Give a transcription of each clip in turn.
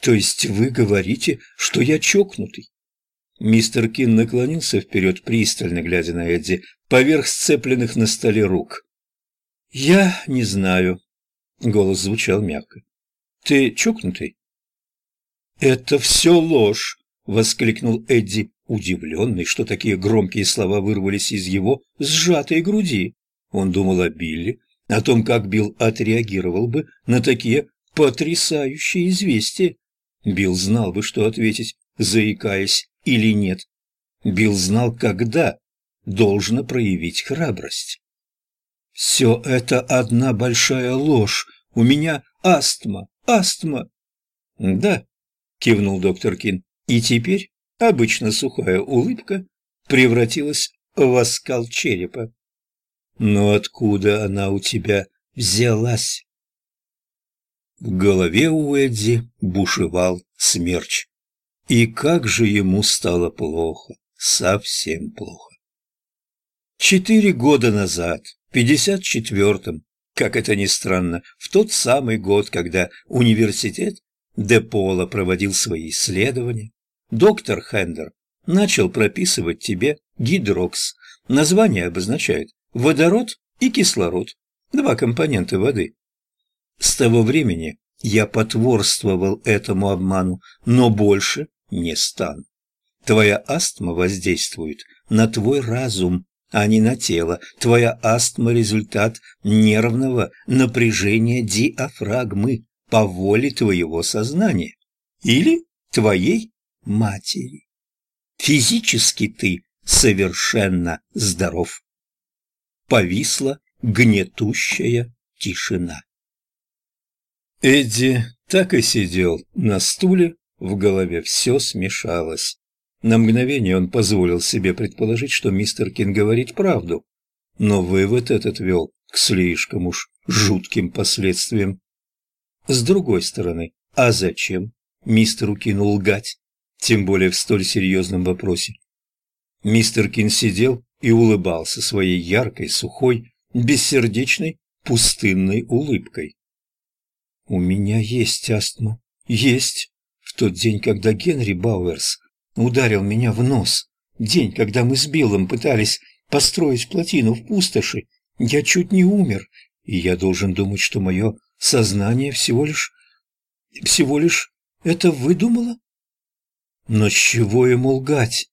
То есть вы говорите, что я чокнутый? Мистер Кин наклонился вперед, пристально глядя на Эдди, поверх сцепленных на столе рук. «Я не знаю», — голос звучал мягко. «Ты чокнутый?» «Это все ложь!» — воскликнул Эдди, удивленный, что такие громкие слова вырвались из его сжатой груди. Он думал о Билли, о том, как Билл отреагировал бы на такие потрясающие известия. Билл знал бы, что ответить, заикаясь или нет. Билл знал, когда должно проявить храбрость. «Все это одна большая ложь. У меня астма, астма». «Да», — кивнул доктор Кин, — «и теперь обычно сухая улыбка превратилась в оскал черепа». «Но откуда она у тебя взялась?» Голове у Эдди бушевал смерч. И как же ему стало плохо, совсем плохо. Четыре года назад, в 54-м, как это ни странно, в тот самый год, когда университет Депола проводил свои исследования, доктор Хендер начал прописывать тебе гидрокс. Название обозначает водород и кислород, два компонента воды. С того времени я потворствовал этому обману, но больше не стану. Твоя астма воздействует на твой разум, а не на тело. Твоя астма – результат нервного напряжения диафрагмы по воле твоего сознания или твоей матери. Физически ты совершенно здоров. Повисла гнетущая тишина. Эдди так и сидел на стуле, в голове все смешалось. На мгновение он позволил себе предположить, что мистер Кин говорит правду, но вывод этот вел к слишком уж жутким последствиям. С другой стороны, а зачем мистеру Кину лгать, тем более в столь серьезном вопросе? Мистер Кин сидел и улыбался своей яркой, сухой, бессердечной, пустынной улыбкой. У меня есть астма. Есть. В тот день, когда Генри Бауэрс ударил меня в нос. День, когда мы с Биллом пытались построить плотину в пустоши. Я чуть не умер. И я должен думать, что мое сознание всего лишь... Всего лишь это выдумало? Но с чего ему лгать?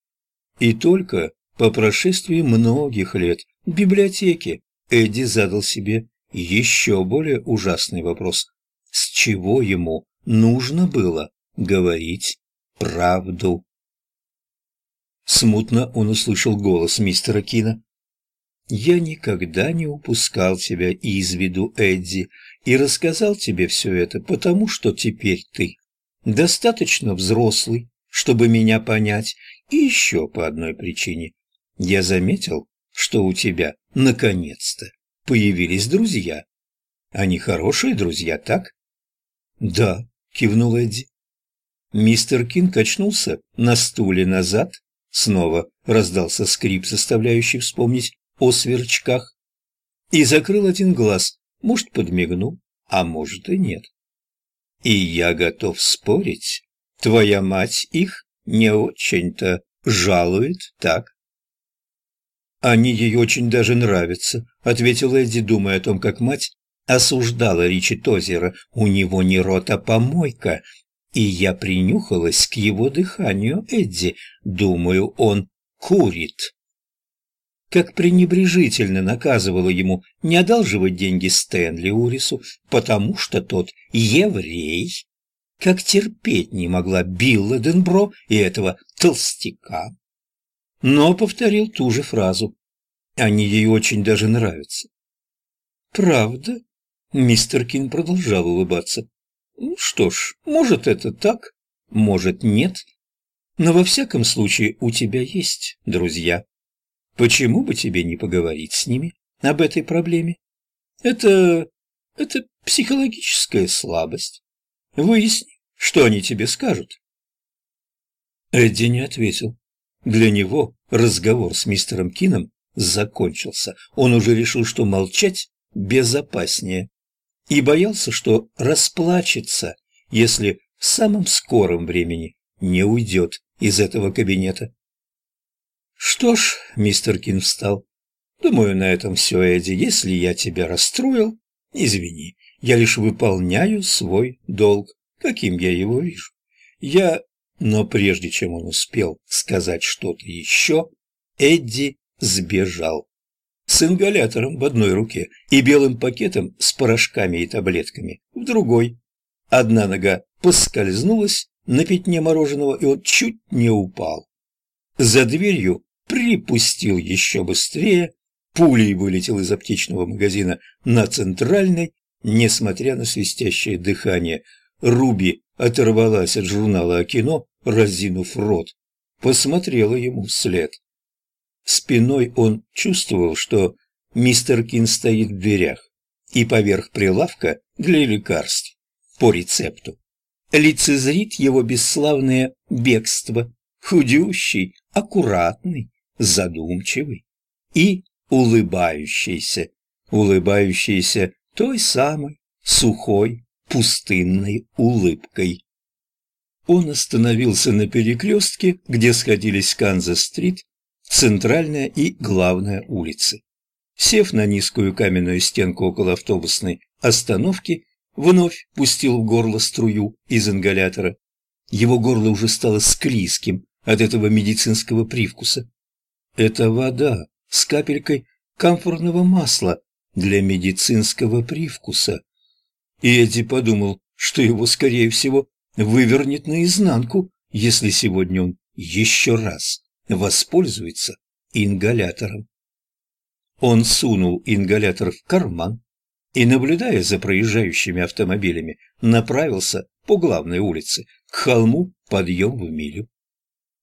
И только по прошествии многих лет в библиотеке Эдди задал себе еще более ужасный вопрос с чего ему нужно было говорить правду. Смутно он услышал голос мистера Кина. «Я никогда не упускал тебя из виду, Эдди, и рассказал тебе все это, потому что теперь ты достаточно взрослый, чтобы меня понять, и еще по одной причине. Я заметил, что у тебя, наконец-то, появились друзья. Они хорошие друзья, так? «Да», — кивнул Эдди. Мистер Кин качнулся на стуле назад, снова раздался скрип, заставляющий вспомнить о сверчках, и закрыл один глаз, может, подмигнул, а может и нет. И я готов спорить, твоя мать их не очень-то жалует, так? Они ей очень даже нравятся, ответил Эдди, думая о том, как мать осуждала Ричи Тозера, у него не рот, а помойка, и я принюхалась к его дыханию Эдди, думаю, он курит. Как пренебрежительно наказывала ему не одалживать деньги Стэнли Урису, потому что тот еврей, как терпеть не могла Билла Денбро и этого толстяка. Но повторил ту же фразу. Они ей очень даже нравятся. «Правда?» Мистер Кин продолжал улыбаться. «Ну «Что ж, может, это так, может, нет. Но во всяком случае у тебя есть друзья. Почему бы тебе не поговорить с ними об этой проблеме? Это... это психологическая слабость. Выясни, что они тебе скажут». Эдди не ответил. Для него разговор с мистером Кином закончился. Он уже решил, что молчать безопаснее и боялся, что расплачется, если в самом скором времени не уйдет из этого кабинета. Что ж, мистер Кин встал. Думаю, на этом все, Эдди. Если я тебя расстроил, извини. Я лишь выполняю свой долг, каким я его вижу. Я... Но прежде чем он успел сказать что-то еще, Эдди сбежал. С ингалятором в одной руке и белым пакетом с порошками и таблетками в другой. Одна нога поскользнулась на пятне мороженого, и он чуть не упал. За дверью припустил еще быстрее, пулей вылетел из аптечного магазина на центральной, несмотря на свистящее дыхание. Руби оторвалась от журнала о кино, разинув рот, посмотрела ему вслед. Спиной он чувствовал, что мистер Кин стоит в дверях, и поверх прилавка для лекарств по рецепту лицезрит его бесславное бегство, худющий, аккуратный, задумчивый и улыбающийся, улыбающийся той самой сухой пустынной улыбкой. Он остановился на перекрестке, где сходились Канзас-стрит, центральная и главная улицы. Сев на низкую каменную стенку около автобусной остановки, вновь пустил в горло струю из ингалятора. Его горло уже стало склизким от этого медицинского привкуса. Это вода с капелькой камфорного масла для медицинского привкуса. И Эдди подумал, что его, скорее всего, вывернет наизнанку, если сегодня он еще раз воспользуется ингалятором. Он сунул ингалятор в карман и, наблюдая за проезжающими автомобилями, направился по главной улице к холму подъем в милю.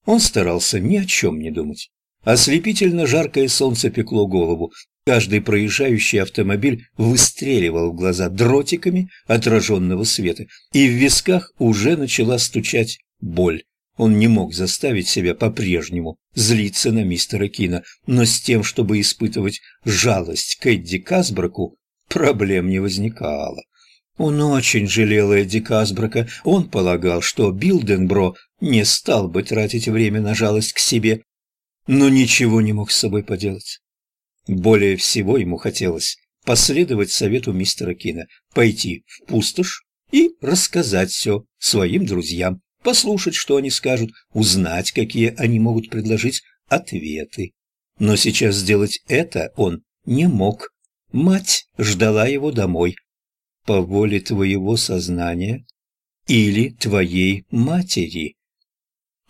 Он старался ни о чем не думать. Ослепительно жаркое солнце пекло голову. Каждый проезжающий автомобиль выстреливал в глаза дротиками отраженного света, и в висках уже начала стучать боль. Он не мог заставить себя по-прежнему злиться на мистера Кина, но с тем, чтобы испытывать жалость к Эдди Касбраку, проблем не возникало. Он очень жалел Эдди Касбрака. Он полагал, что Билденбро не стал бы тратить время на жалость к себе, но ничего не мог с собой поделать. Более всего ему хотелось последовать совету мистера Кина, пойти в пустошь и рассказать все своим друзьям, послушать, что они скажут, узнать, какие они могут предложить ответы. Но сейчас сделать это он не мог. Мать ждала его домой. По воле твоего сознания или твоей матери.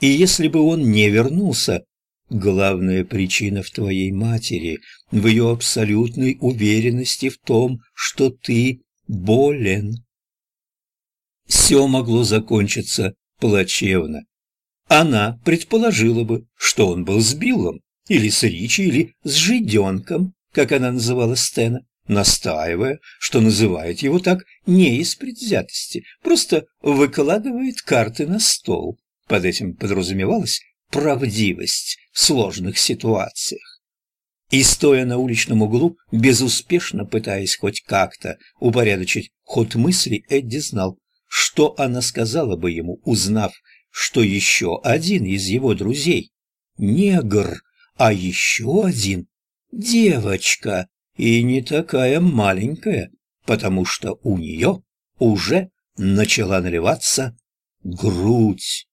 И если бы он не вернулся, главная причина в твоей матери, в ее абсолютной уверенности в том, что ты болен. Все могло закончиться плачевно. Она предположила бы, что он был с Биллом, или с Ричи, или с Жиденком, как она называла Стена, настаивая, что называет его так не из предвзятости, просто выкладывает карты на стол. Под этим подразумевалась правдивость в сложных ситуациях. И, стоя на уличном углу, безуспешно пытаясь хоть как-то упорядочить ход мысли, Эдди знал, что она сказала бы ему, узнав, что еще один из его друзей — негр, а еще один — девочка, и не такая маленькая, потому что у нее уже начала наливаться грудь.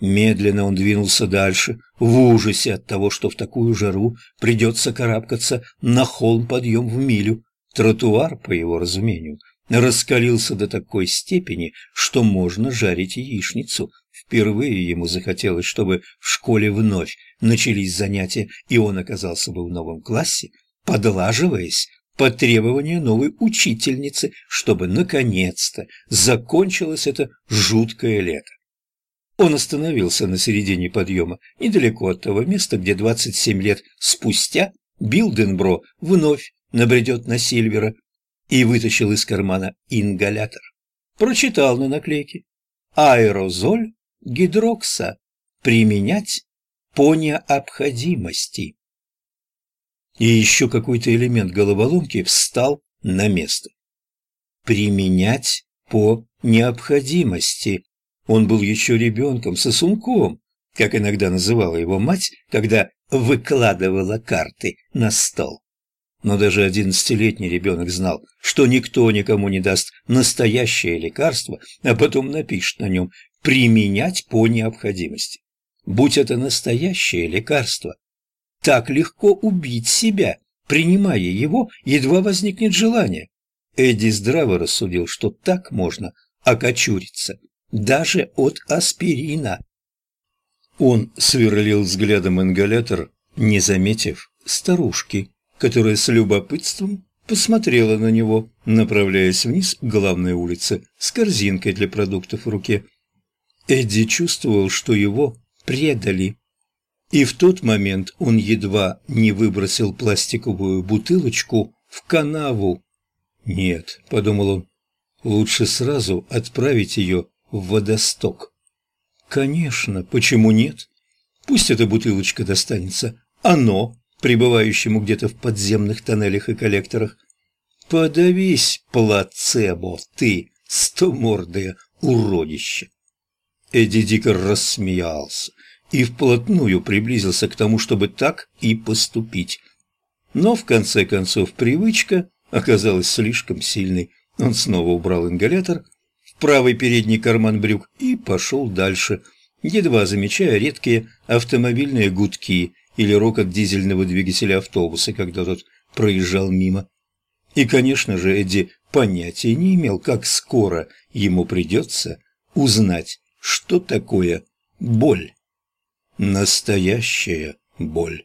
Медленно он двинулся дальше, в ужасе от того, что в такую жару придется карабкаться на холм подъем в милю. Тротуар, по его разумению, раскалился до такой степени, что можно жарить яичницу. Впервые ему захотелось, чтобы в школе вновь начались занятия, и он оказался бы в новом классе, подлаживаясь под требования новой учительницы, чтобы наконец-то закончилось это жуткое лето. Он остановился на середине подъема, недалеко от того места, где 27 лет спустя Билденбро вновь набредет на Сильвера и вытащил из кармана ингалятор. Прочитал на наклейке «Аэрозоль гидрокса. Применять по необходимости». И еще какой-то элемент головоломки встал на место. Применять по необходимости. Он был еще ребенком, сосунком, как иногда называла его мать, когда выкладывала карты на стол. Но даже одиннадцатилетний ребенок знал, что никто никому не даст настоящее лекарство, а потом напишет на нем «применять по необходимости». Будь это настоящее лекарство, так легко убить себя, принимая его, едва возникнет желание. Эдди здраво рассудил, что так можно окочуриться, даже от аспирина. Он сверлил взглядом ингалятор, не заметив старушки, которая с любопытством посмотрела на него, направляясь вниз к главной улице с корзинкой для продуктов в руке. Эдди чувствовал, что его предали. И в тот момент он едва не выбросил пластиковую бутылочку в канаву. «Нет», — подумал он, — «лучше сразу отправить ее в водосток». «Конечно, почему нет? Пусть эта бутылочка достанется. Оно, пребывающему где-то в подземных тоннелях и коллекторах. Подавись, плацебо, ты, стомордое уродище!» Эдди Дикер рассмеялся и вплотную приблизился к тому, чтобы так и поступить. Но, в конце концов, привычка оказалась слишком сильной. Он снова убрал ингалятор в правый передний карман брюк и пошел дальше, едва замечая редкие автомобильные гудки или рокот дизельного двигателя автобуса, когда тот проезжал мимо. И, конечно же, Эдди понятия не имел, как скоро ему придется узнать, что такое боль. Настоящая боль.